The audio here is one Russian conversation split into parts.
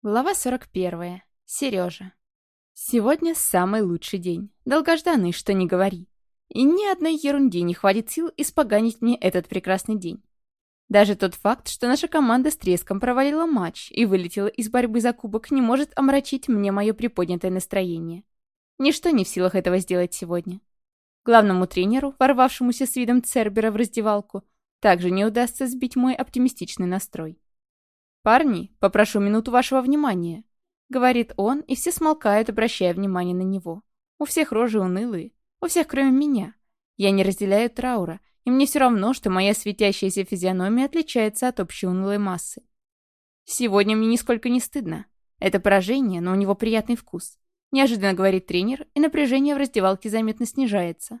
Глава 41. Сережа. Сегодня самый лучший день. Долгожданный, что не говори. И ни одной ерунде не хватит сил испоганить мне этот прекрасный день. Даже тот факт, что наша команда с треском провалила матч и вылетела из борьбы за кубок, не может омрачить мне мое приподнятое настроение. Ничто не в силах этого сделать сегодня. Главному тренеру, ворвавшемуся с видом Цербера в раздевалку, также не удастся сбить мой оптимистичный настрой. «Парни, попрошу минуту вашего внимания», — говорит он, и все смолкают, обращая внимание на него. У всех рожи унылые, у всех кроме меня. Я не разделяю траура, и мне все равно, что моя светящаяся физиономия отличается от общей унылой массы. Сегодня мне нисколько не стыдно. Это поражение, но у него приятный вкус. Неожиданно говорит тренер, и напряжение в раздевалке заметно снижается.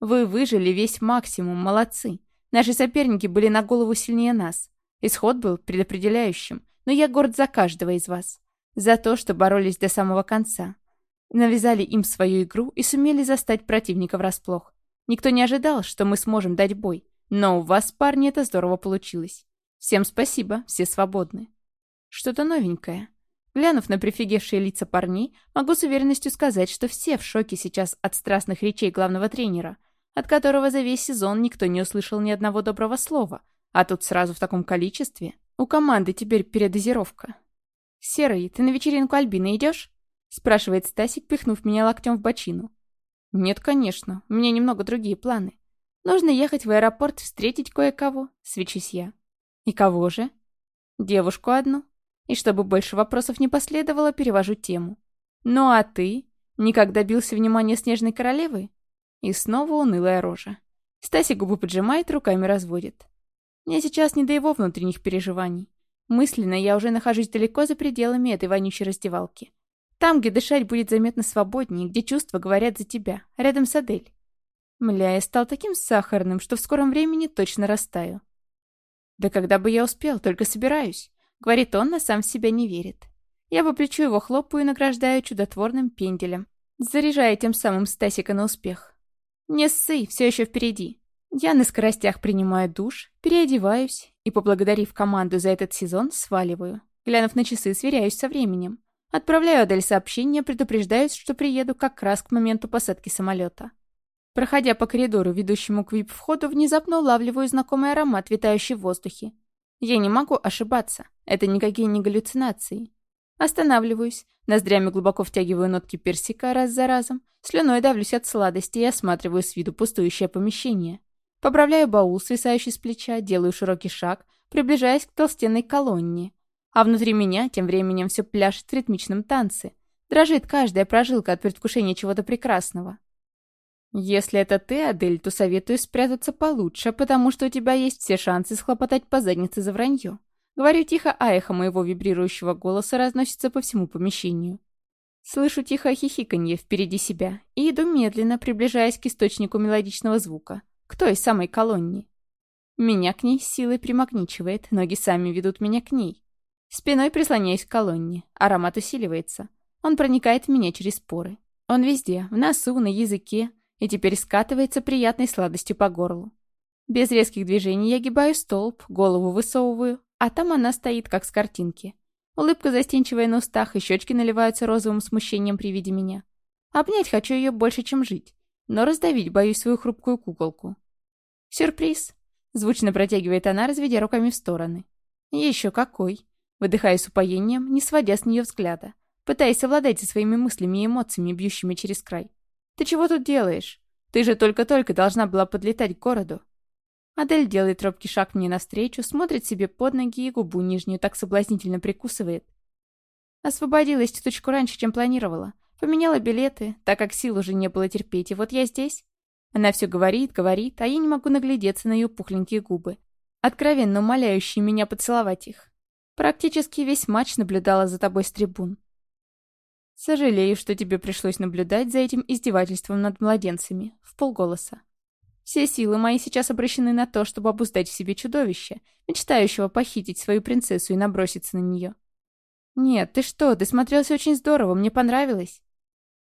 Вы выжили весь максимум, молодцы. Наши соперники были на голову сильнее нас. Исход был предопределяющим, но я горд за каждого из вас. За то, что боролись до самого конца. Навязали им свою игру и сумели застать противника врасплох. Никто не ожидал, что мы сможем дать бой. Но у вас, парни, это здорово получилось. Всем спасибо, все свободны. Что-то новенькое. Глянув на прифигевшие лица парней, могу с уверенностью сказать, что все в шоке сейчас от страстных речей главного тренера, от которого за весь сезон никто не услышал ни одного доброго слова — а тут сразу в таком количестве. У команды теперь передозировка. «Серый, ты на вечеринку Альбины идешь?» спрашивает Стасик, пихнув меня локтем в бочину. «Нет, конечно. У меня немного другие планы. Нужно ехать в аэропорт встретить кое-кого», свечусь я. «И кого же?» «Девушку одну. И чтобы больше вопросов не последовало, перевожу тему. Ну а ты? Никак добился внимания Снежной Королевы?» И снова унылая рожа. Стасик губы поджимает, руками разводит. Мне сейчас не до его внутренних переживаний. Мысленно я уже нахожусь далеко за пределами этой вонючей раздевалки. Там, где дышать будет заметно свободнее, где чувства говорят за тебя, рядом с Адель. Мля, я стал таким сахарным, что в скором времени точно растаю. «Да когда бы я успел, только собираюсь», — говорит он, но сам в себя не верит. Я по плечу его хлопаю и награждаю чудотворным пенделем, заряжая тем самым Стасика на успех. «Не ссы, все еще впереди. Я на скоростях принимаю душ, переодеваюсь и, поблагодарив команду за этот сезон, сваливаю. Глянув на часы, сверяюсь со временем. Отправляю Адель сообщение, предупреждаюсь, что приеду как раз к моменту посадки самолета. Проходя по коридору, ведущему к вип-входу, внезапно улавливаю знакомый аромат, витающий в воздухе. Я не могу ошибаться. Это никакие не галлюцинации. Останавливаюсь, ноздрями глубоко втягиваю нотки персика раз за разом, слюной давлюсь от сладости и осматриваю с виду пустующее помещение. Поправляю баул, свисающий с плеча, делаю широкий шаг, приближаясь к толстенной колонне. А внутри меня тем временем все пляшет в ритмичном танце. Дрожит каждая прожилка от предвкушения чего-то прекрасного. Если это ты, Адель, то советую спрятаться получше, потому что у тебя есть все шансы схлопотать по заднице за вранье. Говорю тихо, а эхо моего вибрирующего голоса разносится по всему помещению. Слышу тихое хихиканье впереди себя и иду медленно, приближаясь к источнику мелодичного звука к той самой колонне. Меня к ней силой примагничивает, ноги сами ведут меня к ней. Спиной прислоняюсь к колонне, аромат усиливается. Он проникает в меня через поры. Он везде, в носу, на языке, и теперь скатывается приятной сладостью по горлу. Без резких движений я гибаю столб, голову высовываю, а там она стоит, как с картинки. Улыбка застенчивая на устах, и щечки наливаются розовым смущением при виде меня. Обнять хочу ее больше, чем жить но раздавить боюсь свою хрупкую куколку. «Сюрприз!» — звучно протягивает она, разведя руками в стороны. «Еще какой!» — выдыхая с упоением, не сводя с нее взгляда, пытаясь совладать со своими мыслями и эмоциями, бьющими через край. «Ты чего тут делаешь? Ты же только-только должна была подлетать к городу!» Адель делает робкий шаг мне навстречу, смотрит себе под ноги и губу нижнюю так соблазнительно прикусывает. Освободилась чуточку раньше, чем планировала. Поменяла билеты, так как сил уже не было терпеть, и вот я здесь. Она все говорит, говорит, а я не могу наглядеться на ее пухленькие губы, откровенно умоляющие меня поцеловать их. Практически весь матч наблюдала за тобой с трибун. Сожалею, что тебе пришлось наблюдать за этим издевательством над младенцами, в полголоса. Все силы мои сейчас обращены на то, чтобы обуздать в себе чудовище, мечтающего похитить свою принцессу и наброситься на нее. Нет, ты что, ты смотрелся очень здорово, мне понравилось.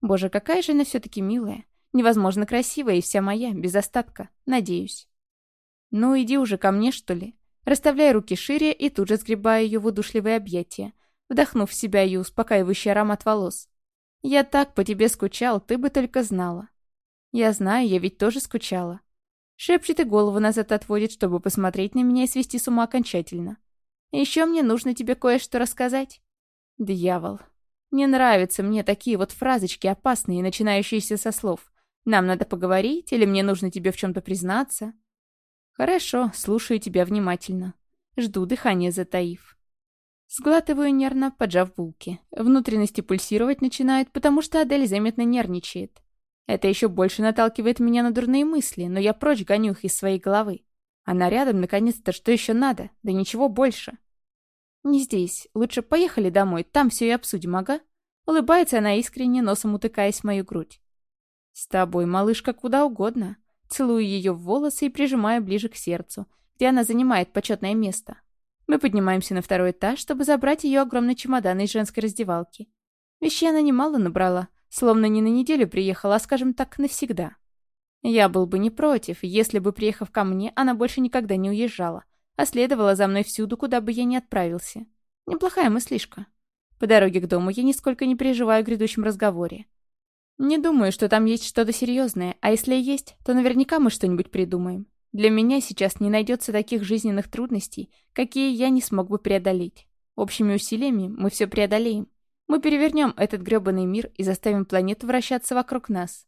Боже, какая же она все-таки милая. Невозможно красивая и вся моя, без остатка, надеюсь. Ну, иди уже ко мне, что ли. Расставляя руки шире и тут же сгребая ее в удушливые объятия. вдохнув в себя ее успокаивающий аромат волос. «Я так по тебе скучал, ты бы только знала». «Я знаю, я ведь тоже скучала». Шепчет и голову назад отводит, чтобы посмотреть на меня и свести с ума окончательно. «Еще мне нужно тебе кое-что рассказать». Дьявол. Не нравятся мне такие вот фразочки опасные, начинающиеся со слов. «Нам надо поговорить» или «Мне нужно тебе в чем-то признаться». Хорошо, слушаю тебя внимательно. Жду дыхания затаив. Сглатываю нервно, поджав булки. Внутренности пульсировать начинают, потому что Адель заметно нервничает. Это еще больше наталкивает меня на дурные мысли, но я прочь гоню их из своей головы. Она рядом, наконец-то, что еще надо? Да ничего больше. Не здесь. Лучше поехали домой, там все и обсудим, ага? Улыбается она искренне, носом утыкаясь в мою грудь. С тобой, малышка, куда угодно. Целую ее в волосы и прижимаю ближе к сердцу, где она занимает почетное место. Мы поднимаемся на второй этаж, чтобы забрать ее огромный чемодан из женской раздевалки. Вещей она немало набрала, словно не на неделю приехала, а, скажем так, навсегда. Я был бы не против, если бы, приехав ко мне, она больше никогда не уезжала, а следовала за мной всюду, куда бы я ни отправился. Неплохая мыслишка. По дороге к дому я нисколько не переживаю о грядущем разговоре. Не думаю, что там есть что-то серьезное, а если есть, то наверняка мы что-нибудь придумаем. Для меня сейчас не найдется таких жизненных трудностей, какие я не смог бы преодолеть. Общими усилиями мы все преодолеем. Мы перевернем этот грёбаный мир и заставим планету вращаться вокруг нас.